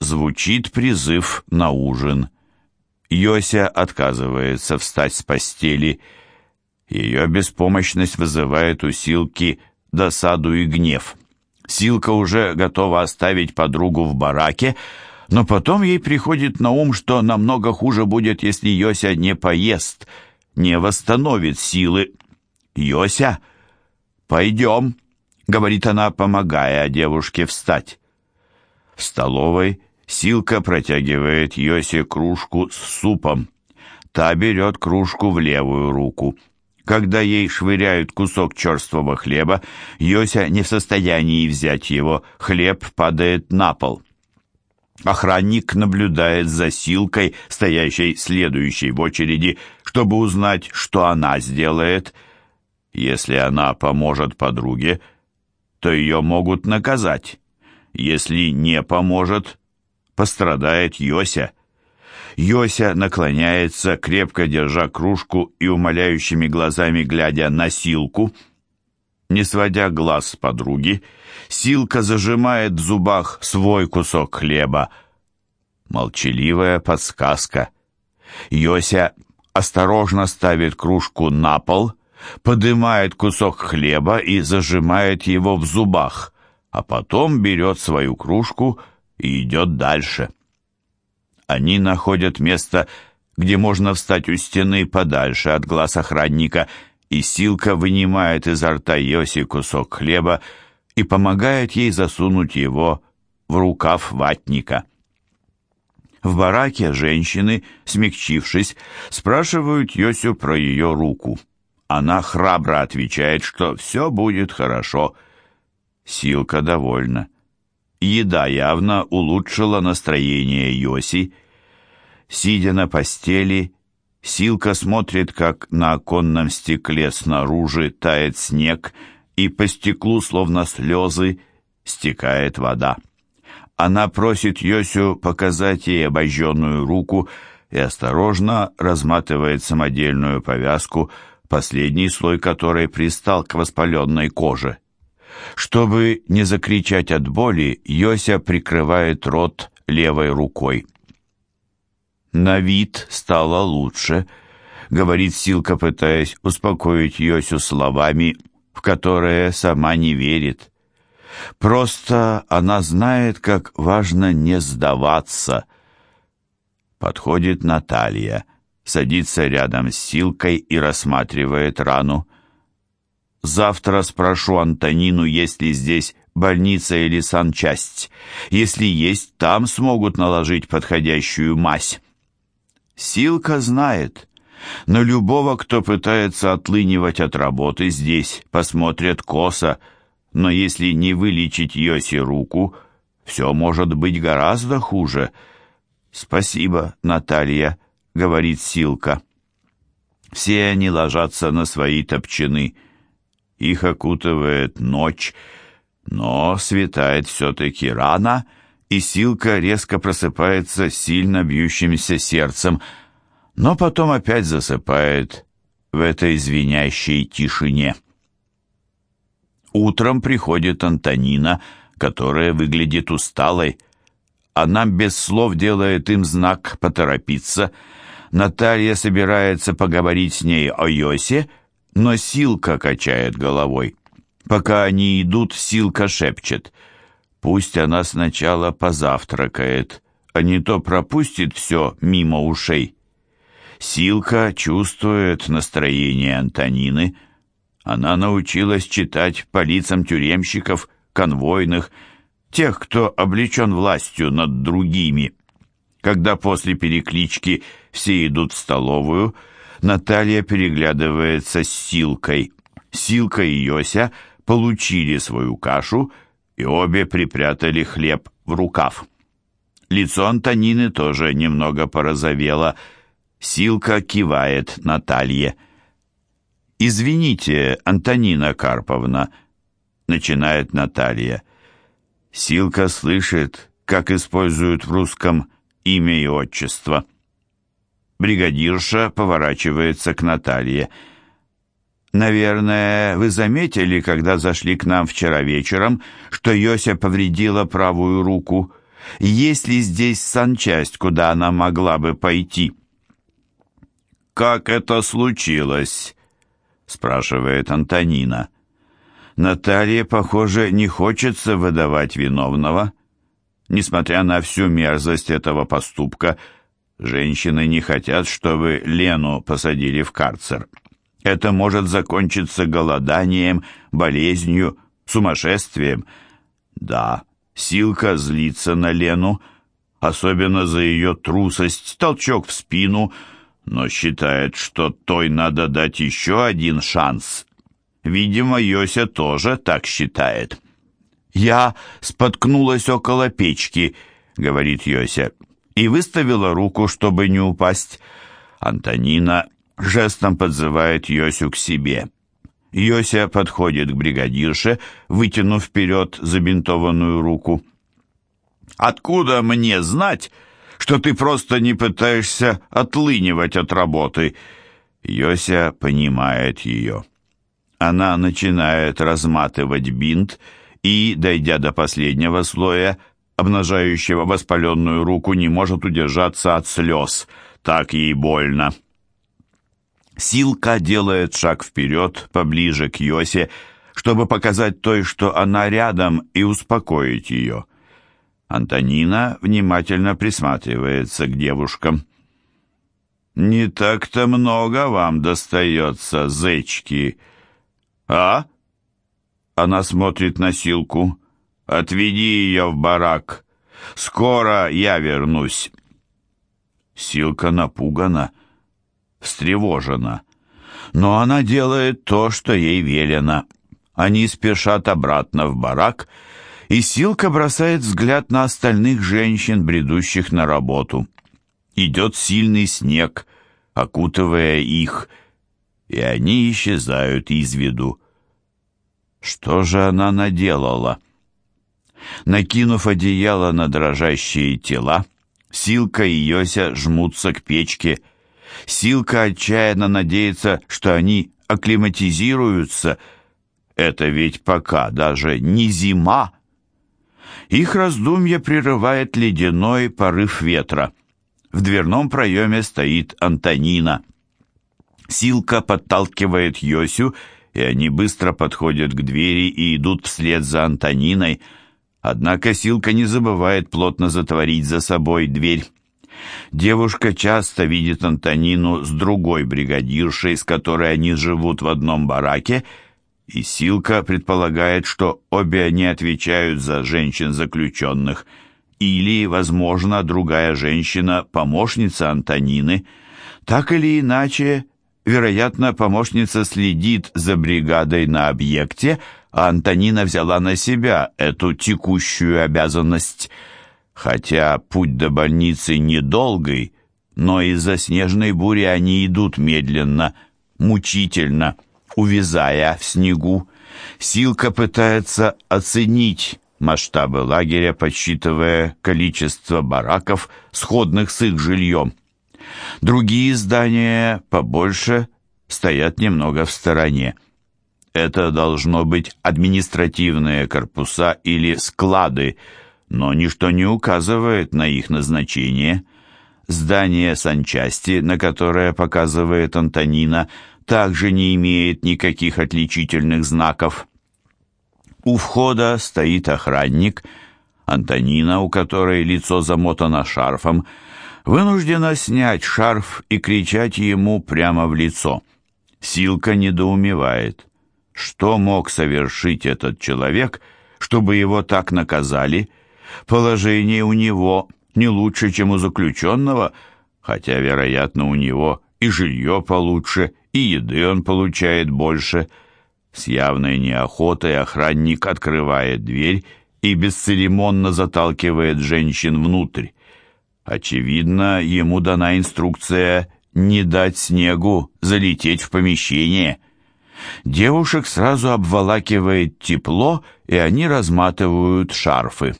Звучит призыв на ужин. Йося отказывается встать с постели. Ее беспомощность вызывает у Силки досаду и гнев. Силка уже готова оставить подругу в бараке, но потом ей приходит на ум, что намного хуже будет, если Йося не поест, не восстановит силы. «Йося, пойдем», — говорит она, помогая девушке встать. В столовой Силка протягивает Йосе кружку с супом. Та берет кружку в левую руку. Когда ей швыряют кусок черствого хлеба, Йося не в состоянии взять его, хлеб падает на пол. Охранник наблюдает за Силкой, стоящей следующей в очереди, чтобы узнать, что она сделает. Если она поможет подруге, то ее могут наказать. Если не поможет, пострадает Йося. Йося наклоняется, крепко держа кружку и умоляющими глазами глядя на Силку. Не сводя глаз с подруги, Силка зажимает в зубах свой кусок хлеба. Молчаливая подсказка. Йося осторожно ставит кружку на пол, поднимает кусок хлеба и зажимает его в зубах, а потом берет свою кружку и идет дальше. Они находят место, где можно встать у стены подальше от глаз охранника, и Силка вынимает изо рта Йоси кусок хлеба и помогает ей засунуть его в рукав ватника. В бараке женщины, смягчившись, спрашивают Йосю про ее руку. Она храбро отвечает, что все будет хорошо. Силка довольна. Еда явно улучшила настроение Йоси. Сидя на постели, Силка смотрит, как на оконном стекле снаружи тает снег, и по стеклу, словно слезы, стекает вода. Она просит Йосю показать ей обожженную руку и осторожно разматывает самодельную повязку, последний слой которой пристал к воспаленной коже. Чтобы не закричать от боли, Йося прикрывает рот левой рукой. «На вид стало лучше», — говорит Силка, пытаясь успокоить Йосю словами, в которые сама не верит. Просто она знает, как важно не сдаваться. Подходит Наталья, садится рядом с Силкой и рассматривает рану. Завтра спрошу Антонину, есть ли здесь больница или санчасть. Если есть, там смогут наложить подходящую мазь. Силка знает, но любого, кто пытается отлынивать от работы здесь, посмотрят косо, но если не вылечить Йоси руку, все может быть гораздо хуже. «Спасибо, Наталья», — говорит Силка. Все они ложатся на свои топчаны — их окутывает ночь, но светает все-таки рано, и Силка резко просыпается сильно бьющимся сердцем, но потом опять засыпает в этой звенящей тишине. Утром приходит Антонина, которая выглядит усталой. Она без слов делает им знак поторопиться. Наталья собирается поговорить с ней о Йосе, но Силка качает головой. Пока они идут, Силка шепчет. Пусть она сначала позавтракает, а не то пропустит все мимо ушей. Силка чувствует настроение Антонины. Она научилась читать по лицам тюремщиков, конвойных, тех, кто облечен властью над другими. Когда после переклички все идут в столовую – Наталья переглядывается с Силкой. Силка и Йося получили свою кашу, и обе припрятали хлеб в рукав. Лицо Антонины тоже немного порозовело. Силка кивает Наталье. «Извините, Антонина Карповна», — начинает Наталья. Силка слышит, как используют в русском имя и отчество. Бригадирша поворачивается к Наталье. «Наверное, вы заметили, когда зашли к нам вчера вечером, что Йося повредила правую руку. Есть ли здесь санчасть, куда она могла бы пойти? «Как это случилось?» — спрашивает Антонина. Наталье, похоже, не хочется выдавать виновного. Несмотря на всю мерзость этого поступка, женщины не хотят, чтобы Лену посадили в карцер. Это может закончиться голоданием, болезнью, сумасшествием. Да, Силка злится на Лену, особенно за ее трусость, толчок в спину, но считает, что той надо дать еще один шанс. Видимо, Йося тоже так считает. «Я споткнулась около печки», — говорит Йося, и выставила руку, чтобы не упасть. Антонина жестом подзывает Йосю к себе. Йося подходит к бригадирше, вытянув вперед забинтованную руку. «Откуда мне знать, что ты просто не пытаешься отлынивать от работы?» Йося понимает ее. Она начинает разматывать бинт и, дойдя до последнего слоя, обнажающего воспаленную руку, не может удержаться от слез. Так ей больно. Силка делает шаг вперед, поближе к Йосе, чтобы показать той, что она рядом, и успокоить ее. Антонина внимательно присматривается к девушкам. «Не так-то много вам достается, зечки», «А?» Она смотрит на Силку. «Отведи ее в барак. Скоро я вернусь». Силка напугана, встревожена. Но она делает то, что ей велено. Они спешат обратно в барак, и Силка бросает взгляд на остальных женщин, бредущих на работу. Идет сильный снег, окутывая их, и они исчезают из виду. Что же она наделала? Накинув одеяло на дрожащие тела, Силка и Йося жмутся к печке. Силка отчаянно надеется, что они акклиматизируются. Это ведь пока даже не зима. Их раздумье прерывает ледяной порыв ветра. В дверном проеме стоит Антонина. Силка подталкивает Йосю, и они быстро подходят к двери и идут вслед за Антониной. Однако Силка не забывает плотно затворить за собой дверь. Девушка часто видит Антонину с другой бригадиршей, с которой они живут в одном бараке, и Силка предполагает, что обе они отвечают за женщин-заключенных. Или, возможно, другая женщина – помощница Антонины. Так или иначе, Вероятно, помощница следит за бригадой на объекте, а Антонина взяла на себя эту текущую обязанность. Хотя путь до больницы недолгий, но из-за снежной бури они идут медленно, мучительно, увязая в снегу. Силка пытается оценить масштабы лагеря, подсчитывая количество бараков, сходных с их жильем. Другие здания, побольше, стоят немного в стороне. Это должно быть административные корпуса или склады, но ничто не указывает на их назначение. Здание санчасти, на которое показывает Антонина, также не имеет никаких отличительных знаков. У входа стоит охранник. Антонина, у которой лицо замотано шарфом, вынуждена снять шарф и кричать ему прямо в лицо. Силка недоумевает. Что мог совершить этот человек, чтобы его так наказали? Положение у него не лучше, чем у заключенного, хотя, вероятно, у него и жилье получше, и еды он получает больше. С явной неохотой охранник открывает дверь и бесцеремонно заталкивает женщин внутрь. Очевидно, ему дана инструкция не дать снегу залететь в помещение. Девушек сразу обволакивает тепло, и они разматывают шарфы.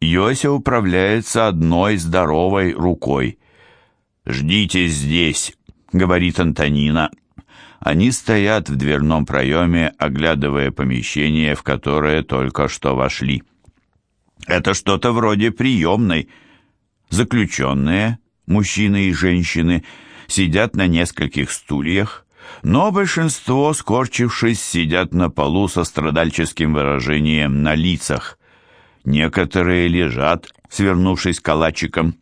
Йося управляется одной здоровой рукой. «Ждите здесь», — говорит Антонина. Они стоят в дверном проеме, оглядывая помещение, в которое только что вошли. Это что-то вроде приемной. Заключенные, мужчины и женщины, сидят на нескольких стульях, но большинство, скорчившись, сидят на полу со страдальческим выражением на лицах. Некоторые лежат, свернувшись калачиком.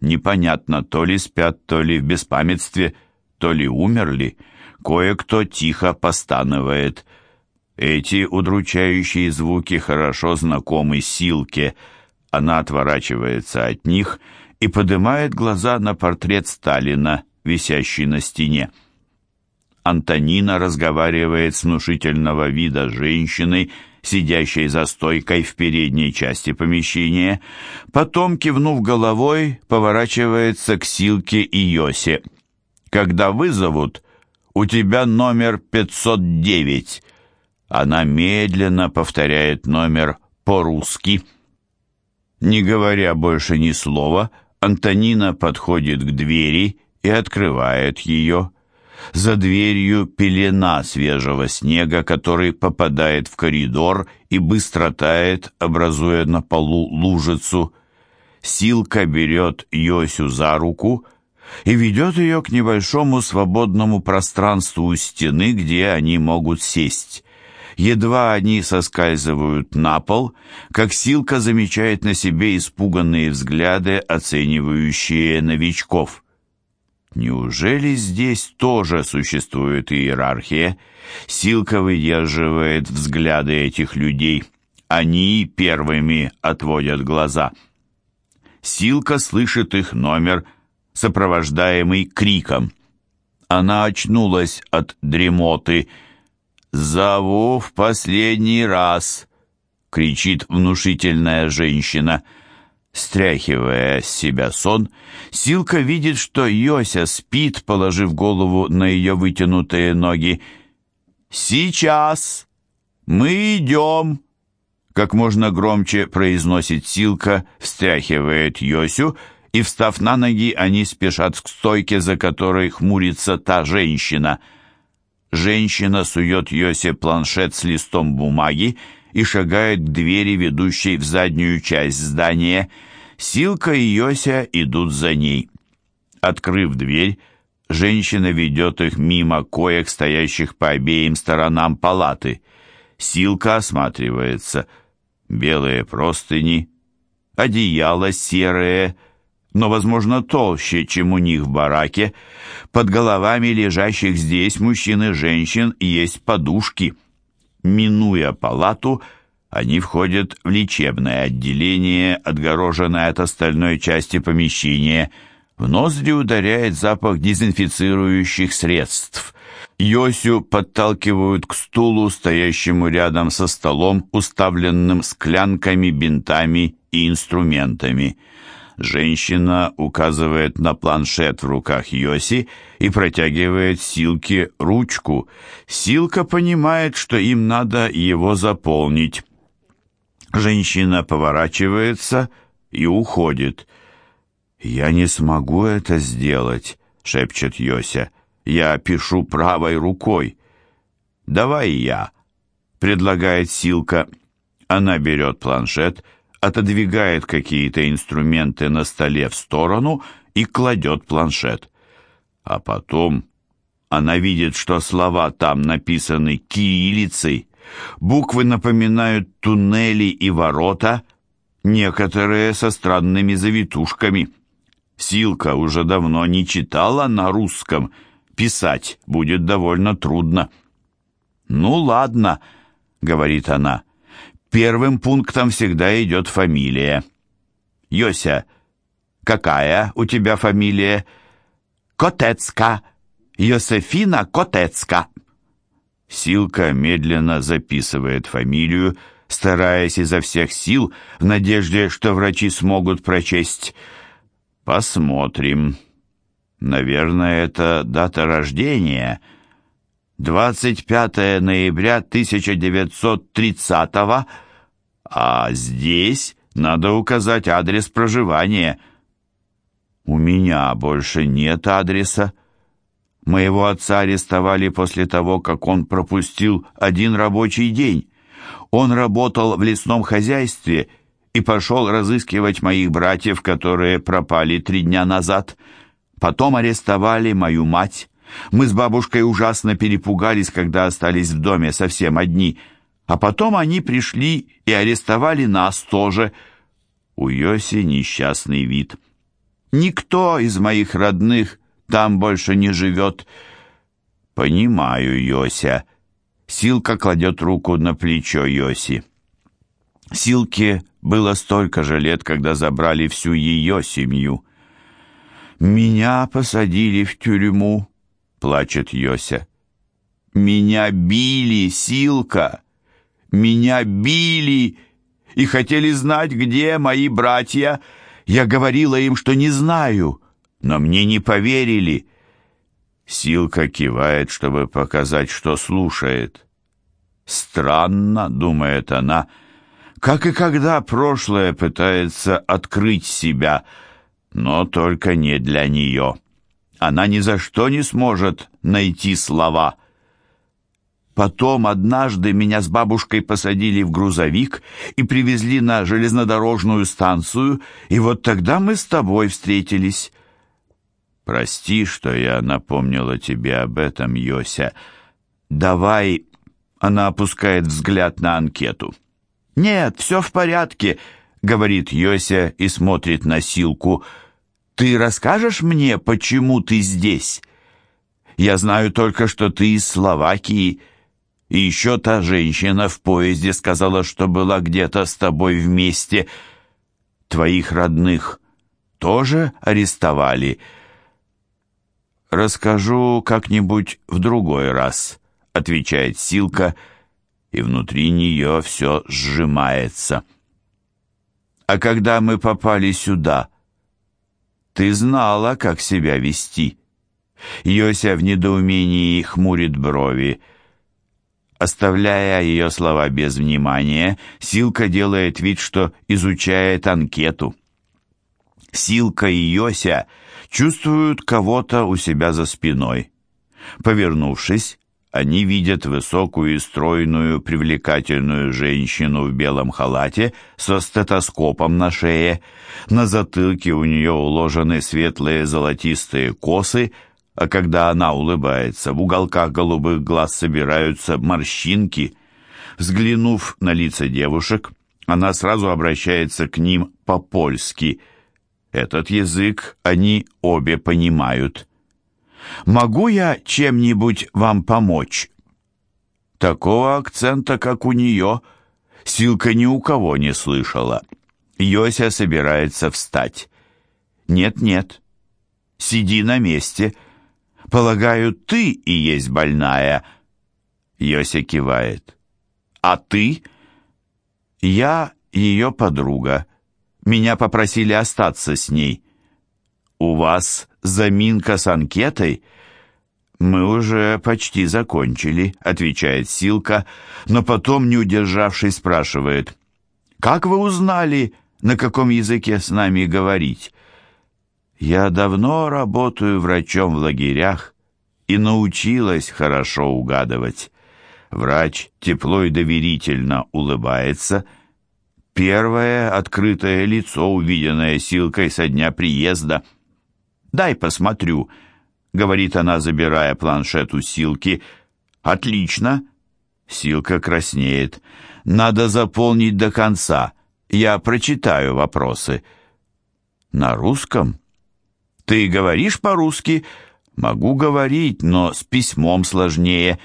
Непонятно, то ли спят, то ли в беспамятстве, то ли умерли. Кое-кто тихо постанывает. Эти удручающие звуки хорошо знакомы Силке. Она отворачивается от них и поднимает глаза на портрет Сталина, висящий на стене. Антонина разговаривает с внушительного вида женщиной, сидящей за стойкой в передней части помещения, потом, кивнув головой, поворачивается к Силке и Йосе. «Когда вызовут, у тебя номер 509». Она медленно повторяет номер по-русски. Не говоря больше ни слова, Антонина подходит к двери и открывает ее. За дверью пелена свежего снега, который попадает в коридор и быстро тает, образуя на полу лужицу. Силка берет Йосю за руку и ведет ее к небольшому свободному пространству у стены, где они могут сесть. Едва они соскальзывают на пол, как Силка замечает на себе испуганные взгляды, оценивающие новичков. Неужели здесь тоже существует иерархия? Силка выдерживает взгляды этих людей. Они первыми отводят глаза. Силка слышит их номер, сопровождаемый криком. Она очнулась от дремоты. «Зову в последний раз!» — кричит внушительная женщина — Стряхивая с себя сон, Силка видит, что Йося спит, положив голову на ее вытянутые ноги. «Сейчас! Мы идем!» Как можно громче произносит Силка, встряхивает Йосю, и, встав на ноги, они спешат к стойке, за которой хмурится та женщина. Женщина сует Йосе планшет с листом бумаги, и шагает к двери, ведущей в заднюю часть здания. Силка и Йося идут за ней. Открыв дверь, женщина ведет их мимо коек, стоящих по обеим сторонам палаты. Силка осматривается. Белые простыни, одеяло серое, но, возможно, толще, чем у них в бараке. Под головами лежащих здесь мужчин и женщин есть подушки — Минуя палату, они входят в лечебное отделение, отгороженное от остальной части помещения. В ноздри ударяет запах дезинфицирующих средств. Йосю подталкивают к стулу, стоящему рядом со столом, уставленным склянками, бинтами и инструментами. Женщина указывает на планшет в руках Йоси и протягивает Силке ручку. Силка понимает, что им надо его заполнить. Женщина поворачивается и уходит. «Я не смогу это сделать», — шепчет Йося. «Я пишу правой рукой». «Давай я», — предлагает Силка. Она берет планшет — отодвигает какие-то инструменты на столе в сторону и кладет планшет. А потом она видит, что слова там написаны кириллицей, буквы напоминают туннели и ворота, некоторые со странными завитушками. Силка уже давно не читала на русском, писать будет довольно трудно. «Ну ладно», — говорит она, — Первым пунктом всегда идет фамилия. Йося, какая у тебя фамилия? Котецка. Йосефина Котецка. Силка медленно записывает фамилию, стараясь изо всех сил, в надежде, что врачи смогут прочесть. Посмотрим. Наверное, это дата рождения. 25 ноября 1930 года а здесь надо указать адрес проживания. У меня больше нет адреса. Моего отца арестовали после того, как он пропустил один рабочий день. Он работал в лесном хозяйстве и пошел разыскивать моих братьев, которые пропали три дня назад. Потом арестовали мою мать. Мы с бабушкой ужасно перепугались, когда остались в доме совсем одни. А потом они пришли и арестовали нас тоже. У Йоси несчастный вид. Никто из моих родных там больше не живет. Понимаю, Йося. Силка кладет руку на плечо Йоси. Силке было столько же лет, когда забрали всю ее семью. «Меня посадили в тюрьму», — плачет Йося. «Меня били, Силка! Меня били и хотели знать, где мои братья. Я говорила им, что не знаю, но мне не поверили». Силка кивает, чтобы показать, что слушает. «Странно», — думает она, — как и когда прошлое пытается открыть себя, но только не для нее. Она ни за что не сможет найти слова. Потом однажды меня с бабушкой посадили в грузовик и привезли на железнодорожную станцию, и вот тогда мы с тобой встретились. Прости, что я напомнила тебе об этом, Йося. Давай... Она опускает взгляд на анкету. «Нет, все в порядке», — говорит Йося и смотрит на Силку. «Ты расскажешь мне, почему ты здесь? Я знаю только, что ты из Словакии, и еще та женщина в поезде сказала, что была где-то с тобой вместе. Твоих родных тоже арестовали?» «Расскажу как-нибудь в другой раз», — отвечает Силка, — и внутри нее все сжимается. А когда мы попали сюда, ты знала, как себя вести. Йося в недоумении хмурит брови. Оставляя ее слова без внимания, Силка делает вид, что изучает анкету. Силка и Йося чувствуют кого-то у себя за спиной. Повернувшись, они видят высокую и стройную, привлекательную женщину в белом халате со стетоскопом на шее. На затылке у нее уложены светлые золотистые косы, а когда она улыбается, в уголках голубых глаз собираются морщинки. Взглянув на лица девушек, она сразу обращается к ним по-польски. Этот язык они обе понимают. Могу я чем-нибудь вам помочь?» Такого акцента, как у нее, Силка ни у кого не слышала. Йося собирается встать. «Нет-нет, сиди на месте. Полагаю, ты и есть больная». Йося кивает. «А ты?» «Я ее подруга. Меня попросили остаться с ней». «У вас заминка с анкетой?» «Мы уже почти закончили», — отвечает Силка, но потом, не удержавшись, спрашивает. «Как вы узнали, на каком языке с нами говорить?» «Я давно работаю врачом в лагерях и научилась хорошо угадывать». Врач тепло и доверительно улыбается. Первое открытое лицо, увиденное Силкой со дня приезда — «Дай посмотрю», — говорит она, забирая планшет у Силки. «Отлично». Силка краснеет. «Надо заполнить до конца. Я прочитаю вопросы». «На русском?» «Ты говоришь по-русски?» «Могу говорить, но с письмом сложнее».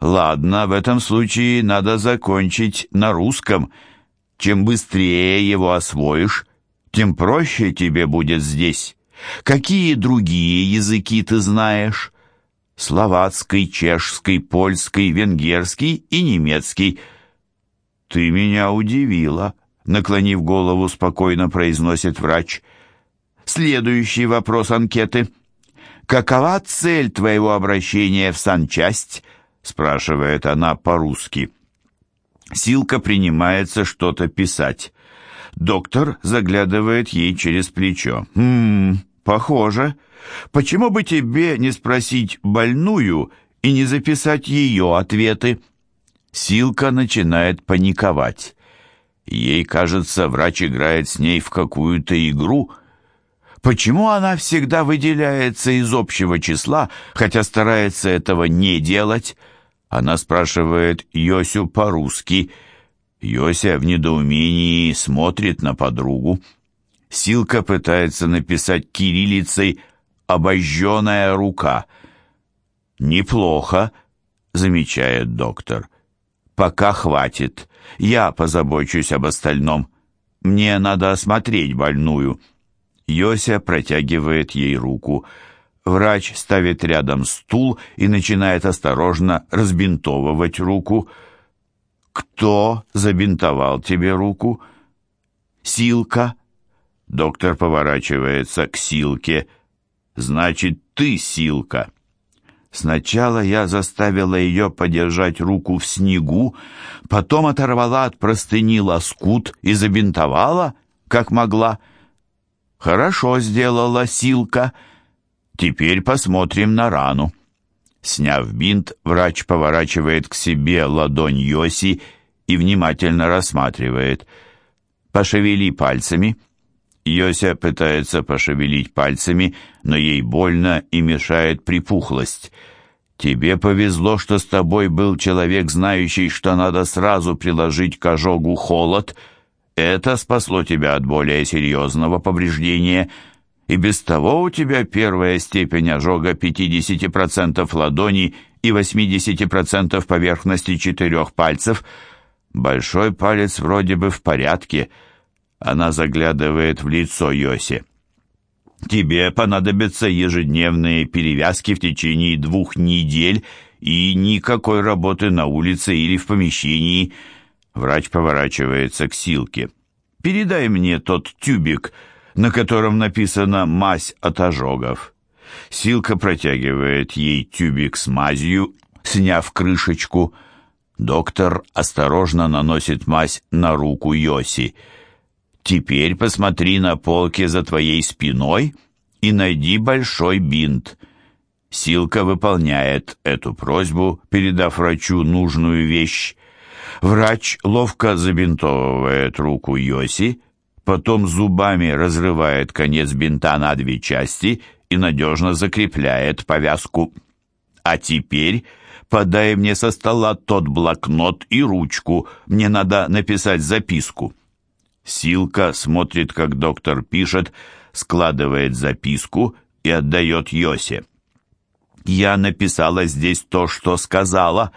«Ладно, в этом случае надо закончить на русском. Чем быстрее его освоишь, тем проще тебе будет здесь». Какие другие языки ты знаешь? Словацкий, чешский, польский, венгерский и немецкий. Ты меня удивила, наклонив голову, спокойно произносит врач. Следующий вопрос анкеты. Какова цель твоего обращения в санчасть? спрашивает она по-русски. Силка принимается что-то писать. Доктор заглядывает ей через плечо. «Хм, «Похоже. Почему бы тебе не спросить больную и не записать ее ответы?» Силка начинает паниковать. Ей кажется, врач играет с ней в какую-то игру. Почему она всегда выделяется из общего числа, хотя старается этого не делать? Она спрашивает Йосю по-русски. Йося в недоумении смотрит на подругу. Силка пытается написать кириллицей «обожженная рука». «Неплохо», — замечает доктор. «Пока хватит. Я позабочусь об остальном. Мне надо осмотреть больную». Йося протягивает ей руку. Врач ставит рядом стул и начинает осторожно разбинтовывать руку. «Кто забинтовал тебе руку?» «Силка». Доктор поворачивается к Силке. «Значит, ты Силка». Сначала я заставила ее подержать руку в снегу, потом оторвала от простыни лоскут и забинтовала, как могла. Хорошо сделала Силка. Теперь посмотрим на рану. Сняв бинт, врач поворачивает к себе ладонь Йоси и внимательно рассматривает. «Пошевели пальцами». Йося пытается пошевелить пальцами, но ей больно и мешает припухлость. Тебе повезло, что с тобой был человек, знающий, что надо сразу приложить к ожогу холод. Это спасло тебя от более серьезного повреждения. И без того у тебя первая степень ожога 50% ладони и 80% поверхности четырех пальцев. Большой палец вроде бы в порядке — она заглядывает в лицо Йоси. «Тебе понадобятся ежедневные перевязки в течение двух недель и никакой работы на улице или в помещении». Врач поворачивается к Силке. «Передай мне тот тюбик, на котором написано «мазь от ожогов». Силка протягивает ей тюбик с мазью, сняв крышечку. Доктор осторожно наносит мазь на руку Йоси. Теперь посмотри на полке за твоей спиной и найди большой бинт. Силка выполняет эту просьбу, передав врачу нужную вещь. Врач ловко забинтовывает руку Йоси, потом зубами разрывает конец бинта на две части и надежно закрепляет повязку. А теперь подай мне со стола тот блокнот и ручку, мне надо написать записку. Силка смотрит, как доктор пишет, складывает записку и отдает Йосе. «Я написала здесь то, что сказала.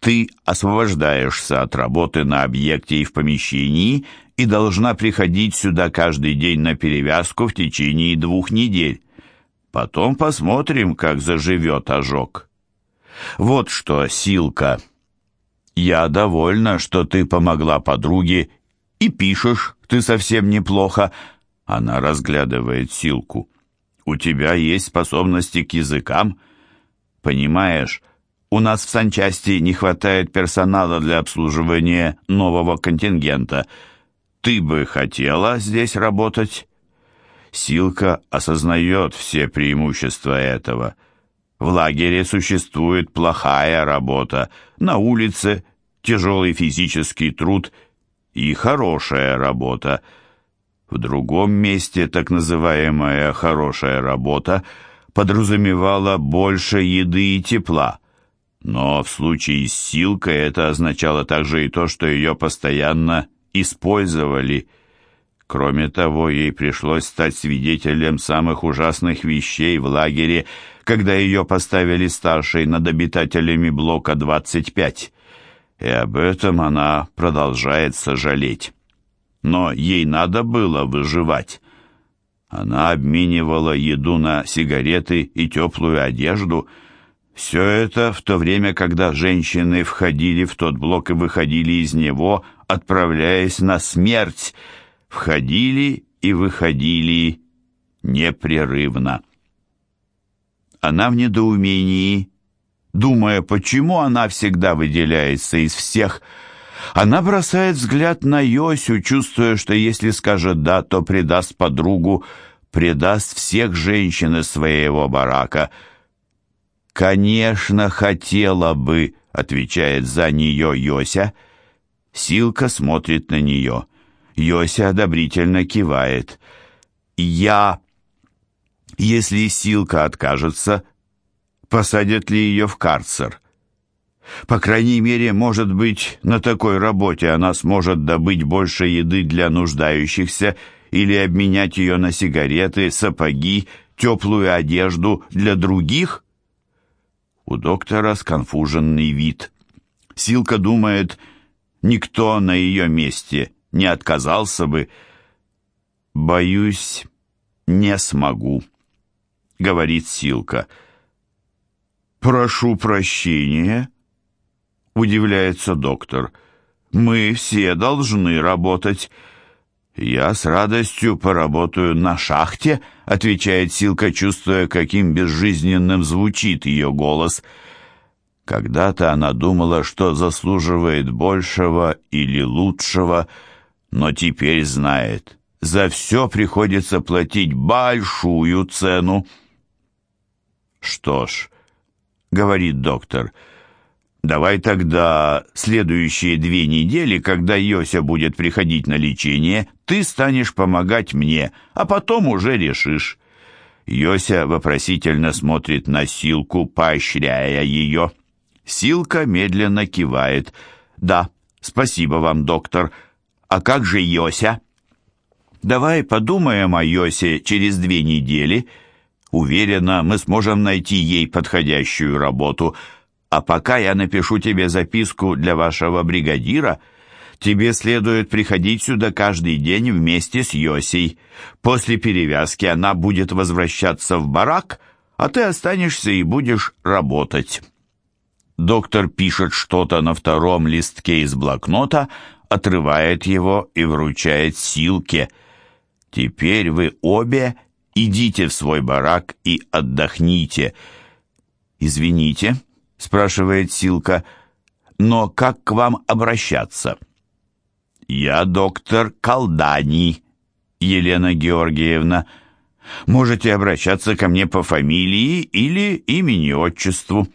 Ты освобождаешься от работы на объекте и в помещении и должна приходить сюда каждый день на перевязку в течение двух недель. Потом посмотрим, как заживет ожог». «Вот что, Силка, я довольна, что ты помогла подруге и пишешь ты совсем неплохо. Она разглядывает Силку. У тебя есть способности к языкам. Понимаешь, у нас в санчасти не хватает персонала для обслуживания нового контингента. Ты бы хотела здесь работать? Силка осознает все преимущества этого. В лагере существует плохая работа, на улице тяжелый физический труд – и хорошая работа. В другом месте так называемая «хорошая работа» подразумевала больше еды и тепла. Но в случае с Силкой это означало также и то, что ее постоянно использовали. Кроме того, ей пришлось стать свидетелем самых ужасных вещей в лагере, когда ее поставили старшей над обитателями блока 25 и об этом она продолжает сожалеть. Но ей надо было выживать. Она обменивала еду на сигареты и теплую одежду. Все это в то время, когда женщины входили в тот блок и выходили из него, отправляясь на смерть. Входили и выходили непрерывно. Она в недоумении думая, почему она всегда выделяется из всех. Она бросает взгляд на Йосю, чувствуя, что если скажет «да», то предаст подругу, предаст всех женщин из своего барака. «Конечно, хотела бы», — отвечает за нее Йося. Силка смотрит на нее. Йося одобрительно кивает. «Я...» Если Силка откажется, посадят ли ее в карцер? По крайней мере, может быть, на такой работе она сможет добыть больше еды для нуждающихся или обменять ее на сигареты, сапоги, теплую одежду для других? У доктора сконфуженный вид. Силка думает, никто на ее месте не отказался бы. «Боюсь, не смогу», — говорит Силка. «Прошу прощения», — удивляется доктор. «Мы все должны работать». «Я с радостью поработаю на шахте», — отвечает Силка, чувствуя, каким безжизненным звучит ее голос. Когда-то она думала, что заслуживает большего или лучшего, но теперь знает, за все приходится платить большую цену. «Что ж», — говорит доктор, — Давай тогда следующие две недели, когда Йося будет приходить на лечение, ты станешь помогать мне, а потом уже решишь». Йося вопросительно смотрит на Силку, поощряя ее. Силка медленно кивает. «Да, спасибо вам, доктор. А как же Йося?» «Давай подумаем о Йосе через две недели. Уверена, мы сможем найти ей подходящую работу». А пока я напишу тебе записку для вашего бригадира. Тебе следует приходить сюда каждый день вместе с Йосей. После перевязки она будет возвращаться в барак, а ты останешься и будешь работать». Доктор пишет что-то на втором листке из блокнота, отрывает его и вручает Силке. «Теперь вы обе идите в свой барак и отдохните». «Извините», спрашивает Силка. «Но как к вам обращаться?» «Я доктор Колдани, Елена Георгиевна. Можете обращаться ко мне по фамилии или имени-отчеству».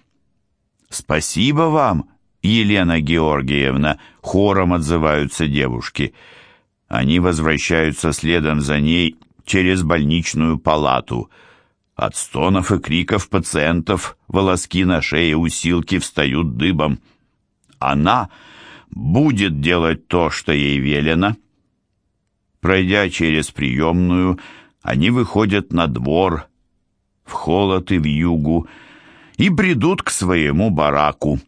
«Спасибо вам, Елена Георгиевна», — хором отзываются девушки. Они возвращаются следом за ней через больничную палату — от стонов и криков пациентов волоски на шее усилки встают дыбом. Она будет делать то, что ей велено. Пройдя через приемную, они выходят на двор, в холод и в югу, и придут к своему бараку.